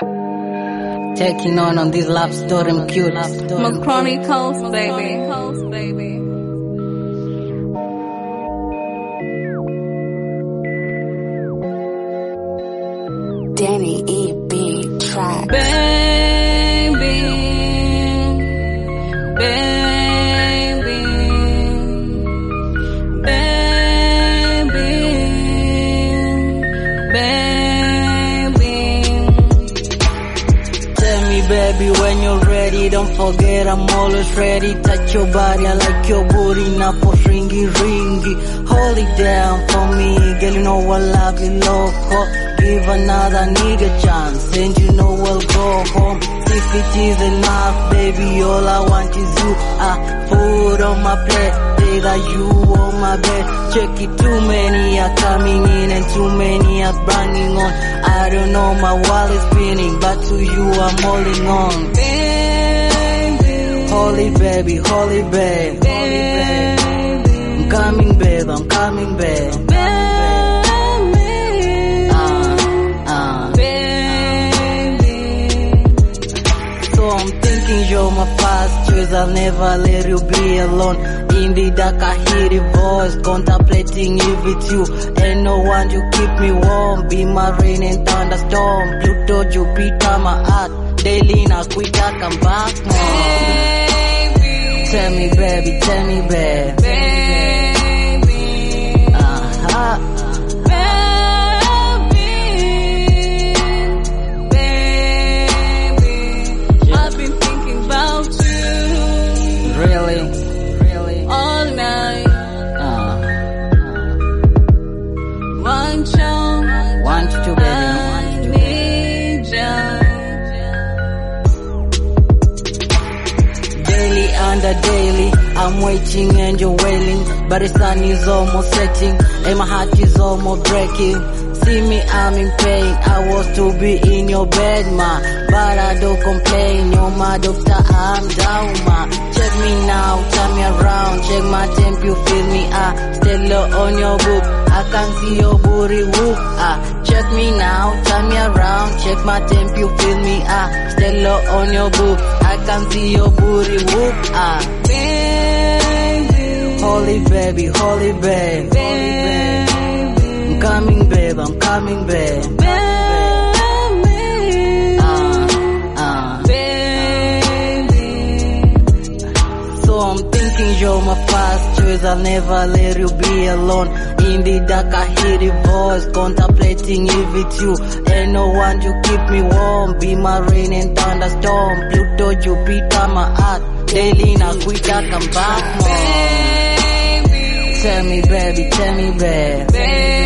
Taking on on this love story, I'm cute. My chronicles, baby. Danny E. B. Track. Baby, when you're ready. Don't forget, I'm always ready. Touch your body, I like your booty. Napo ringy ringy. Hold it down for me, girl. You know I love you, loco. Give another nigga chance, and you know I'll go home. If it is enough, baby, all I want is you. Ah, food on my plate, got you on my bed. Check it, too many are coming in and too many are banging on. I don't know, my wall is spinning, but to you I'm holding on. Holy baby, holy babe, holy babe. I'm coming, babe, I'm coming, babe. Thinking you're my first choice. I'll never let you be alone. In the dark, I hear the voice contemplating if it's you. Ain't no one to keep me warm. Be my rain and thunderstorm. Pluto, Jupiter, my heart. Daily, na I come back, more. Tell me, baby, tell me, baby. Daily I'm waiting and you're wailing. But the sun is almost setting, and my heart is almost breaking. See me, I'm in pain. I was to be in your bed, ma. But I don't complain. You're my doctor, I'm down, ma. Check me now, turn me around. Check my temp, you feel me, ah. Stay low on your book. I can see your booty whoop, ah. Check me now, turn me around. Check my temp, you feel me, ah. Stay low on your book. I can see your booty whoop, ah. Holy baby, holy babe, holy babe. I'm coming, babe, I'm coming, babe. Uh, uh. So I'm thinking you're my first choice. I'll never let you be alone. In the dark, I hear the voice contemplating if it's you. Ain't no one to keep me warm. Be my rain and thunderstorm. Pluto, Jupiter, my heart. Daily, na quita, come back more. Tell me, baby, tell me, babe. Uh-huh.